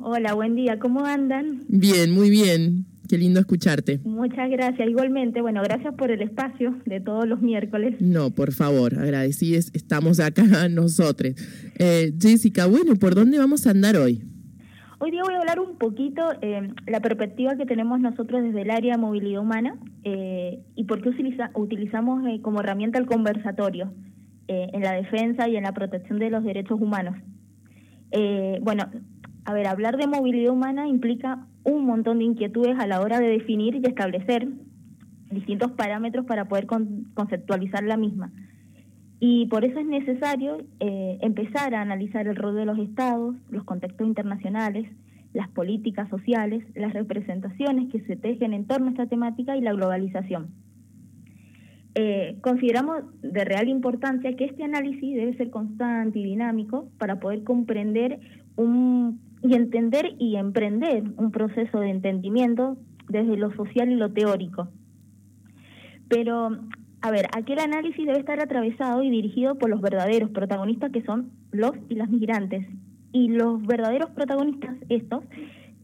Hola, buen día. ¿Cómo andan? Bien, muy bien. Qué lindo escucharte. Muchas gracias. Igualmente, bueno, gracias por el espacio de todos los miércoles. No, por favor, agradecidos estamos acá nosotros. Eh, Jessica, bueno, ¿por dónde vamos a andar hoy? Hoy día voy a hablar un poquito eh, la perspectiva que tenemos nosotros desde el área de movilidad humana eh, y por qué utiliza, utilizamos eh, como herramienta el conversatorio en la defensa y en la protección de los derechos humanos. bueno, a ver, hablar de movilidad humana implica un montón de inquietudes a la hora de definir y establecer distintos parámetros para poder conceptualizar la misma. Y por eso es necesario eh, empezar a analizar el rol de los estados, los contextos internacionales, las políticas sociales, las representaciones que se tejen en torno a esta temática y la globalización. Eh, consideramos de real importancia que este análisis debe ser constante y dinámico para poder comprender un y entender y emprender un proceso de entendimiento desde lo social y lo teórico. Pero, a ver, aquel análisis debe estar atravesado y dirigido por los verdaderos protagonistas que son los y las migrantes. Y los verdaderos protagonistas, estos,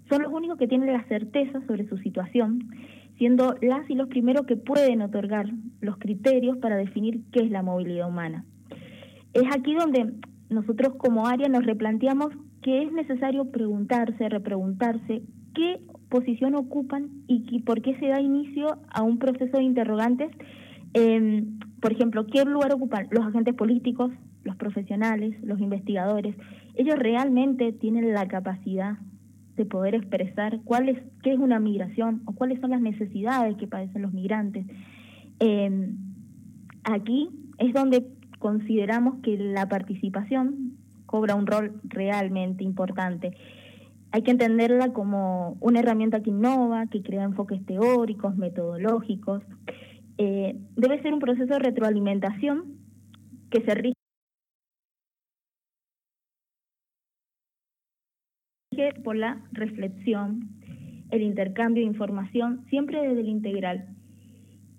son los únicos que tienen la certeza sobre su situación, siendo las y los primeros que pueden otorgar los criterios para definir qué es la movilidad humana. Es aquí donde nosotros como área nos replanteamos que es necesario preguntarse, repreguntarse qué posición ocupan y por qué se da inicio a un proceso de interrogantes. Em, por ejemplo, ¿qué lugar ocupan los agentes políticos, los profesionales, los investigadores? Ellos realmente tienen la capacidad de poder expresar cuál es, qué es una migración o cuáles son las necesidades que padecen los migrantes. Em, aquí es donde consideramos que la participación cobra un rol realmente importante. Hay que entenderla como una herramienta que innova, que crea enfoques teóricos, metodológicos. Eh, debe ser un proceso de retroalimentación que se rige por la reflexión, el intercambio de información, siempre desde el integral.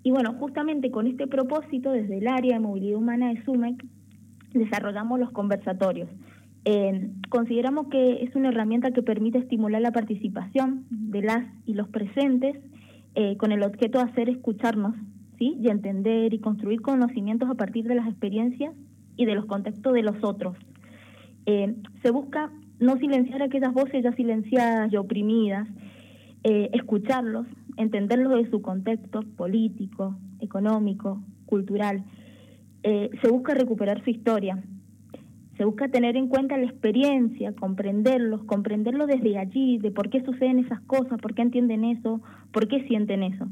Y bueno, justamente con este propósito, desde el área de movilidad humana de SUMEC, desarrollamos los conversatorios. Eh, consideramos que es una herramienta que permite estimular la participación de las y los presentes eh, con el objeto de hacer escucharnos ¿sí? y entender y construir conocimientos a partir de las experiencias y de los contextos de los otros. Eh, se busca no silenciar aquellas voces ya silenciadas y oprimidas, escucharlos, entenderlos de su contexto político, económico, cultural, eh, se busca recuperar su historia, se busca tener en cuenta la experiencia, comprenderlos, comprenderlo desde allí, de por qué suceden esas cosas, por qué entienden eso, por qué sienten eso.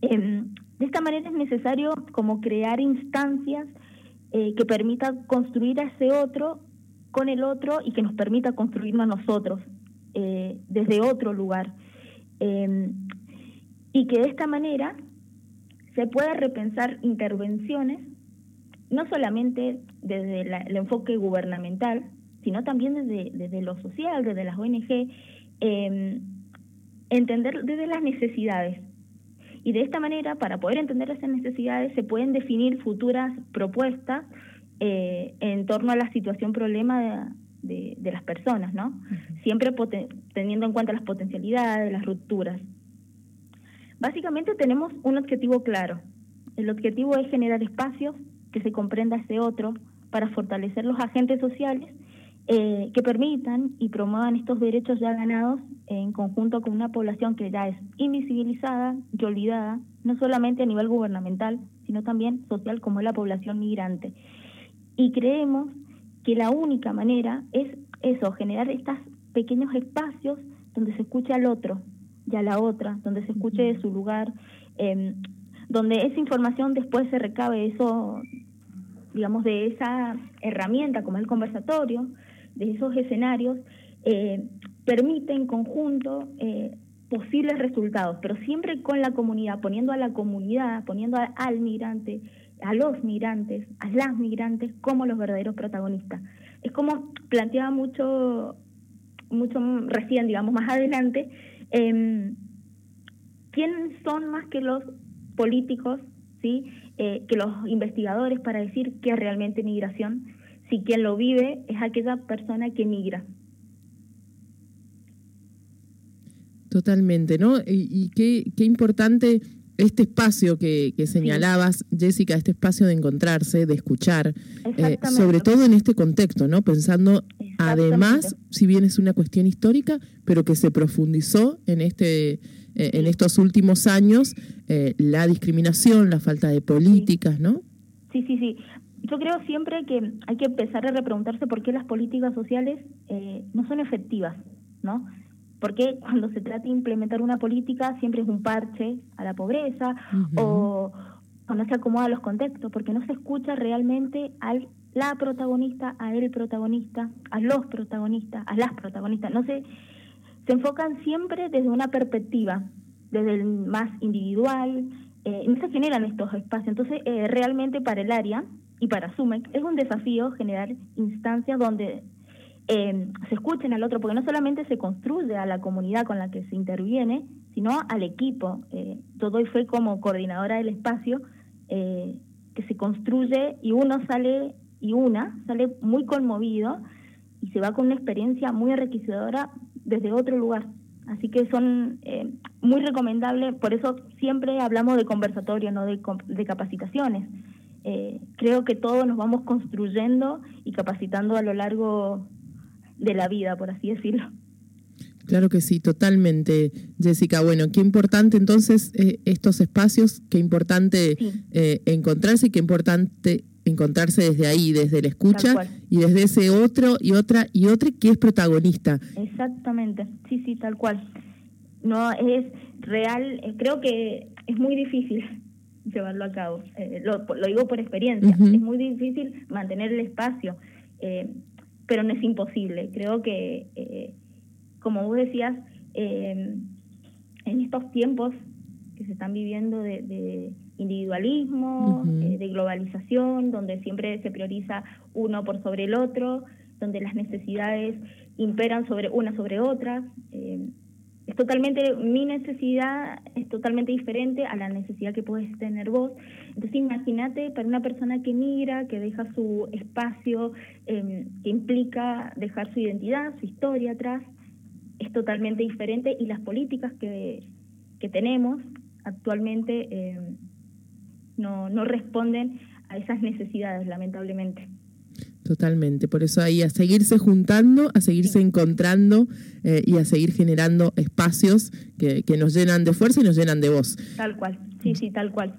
Em, de esta manera es necesario como crear instancias eh, que permitan construir a ese otro con el otro y que nos permita construirnos a nosotros eh, desde otro lugar. Em, y que de esta manera se pueda repensar intervenciones no solamente desde el enfoque gubernamental, sino también desde, desde lo social, desde las ONG, em, entender desde las necesidades. Y de esta manera, para poder entender esas necesidades, se pueden definir futuras propuestas eh, en torno a la situación problema de, de, las personas, ¿no? Siempre teniendo en cuenta las potencialidades, las rupturas. Básicamente tenemos un objetivo claro. El objetivo es generar espacios que se comprenda ese otro para fortalecer los agentes sociales eh, que permitan y promuevan estos derechos ya ganados en conjunto con una población que ya es invisibilizada y olvidada, no solamente a nivel gubernamental, sino también social como es la población migrante. Y creemos que la única manera es eso, generar estos pequeños espacios donde se escuche al otro y a la otra, donde se escuche de su lugar, eh, donde esa información después se recabe, eso digamos, de esa herramienta como el conversatorio, de esos escenarios, eh, permite en conjunto eh, posibles resultados, pero siempre con la comunidad, poniendo a la comunidad, poniendo al migrante, a los migrantes, a las migrantes como los verdaderos protagonistas. Es como planteaba mucho, mucho recién, digamos, más adelante, eh, ¿quiénes son más que los políticos, eh, que los investigadores para decir qué es realmente migración, si quien lo vive es aquella persona que migra. Totalmente, ¿no? Y, y qué, qué importante este espacio que, señalabas, Jessica, este espacio de encontrarse, de escuchar, eh, sobre todo en este contexto, ¿no? Pensando, además, si bien es una cuestión histórica, pero que se profundizó en este eh, en estos últimos años, eh, la discriminación, la falta de políticas, ¿no? Sí, sí, sí. Yo creo siempre que hay que empezar a repreguntarse por qué las políticas sociales no son efectivas, ¿no? Porque cuando se trata de implementar una política siempre es un parche a la pobreza o, no se acomoda a los contextos, porque no se escucha realmente al la protagonista, a el protagonista, a los protagonistas, a las protagonistas. No se, se enfocan siempre desde una perspectiva, desde el más individual, eh, no se generan estos espacios. Entonces, eh, realmente para el área y para SUMEC es un desafío generar instancias donde eh, se escuchen al otro, porque no solamente se construye a la comunidad con la que se interviene, sino al equipo. Eh, todo hoy fue como coordinadora del espacio, eh, que se construye y uno sale, y una sale muy conmovido y se va con una experiencia muy enriquecedora desde otro lugar. Así que son eh, muy recomendables, por eso siempre hablamos de conversatorio, no de, de capacitaciones. creo que todos nos vamos construyendo y capacitando a lo largo de la vida, por así decirlo. Claro que sí, totalmente, Jessica. Bueno, qué importante entonces eh, estos espacios, qué importante eh, encontrarse y qué importante encontrarse desde ahí, desde la escucha y desde ese otro y otra y otra que es protagonista. Exactamente, sí, sí, tal cual. No es real, eh, creo que es muy difícil llevarlo a cabo. lo, digo por experiencia, es muy difícil mantener el espacio pero no es imposible. Creo que, eh, como vos decías, eh, en estos tiempos que se están viviendo de, individualismo, eh, de globalización, donde siempre se prioriza uno por sobre el otro, donde las necesidades imperan sobre una sobre otra es totalmente, mi necesidad es totalmente diferente a la necesidad que puedes tener vos. Entonces imagínate para una persona que migra, que deja su espacio, em, que implica dejar su identidad, su historia atrás, es totalmente diferente y las políticas que, que tenemos actualmente em, no, no responden a esas necesidades, lamentablemente. Totalmente, por eso ahí a seguirse juntando, a seguirse encontrando eh, y a seguir generando espacios que, que nos llenan de fuerza y nos llenan de voz. Tal cual, sí, sí, tal cual.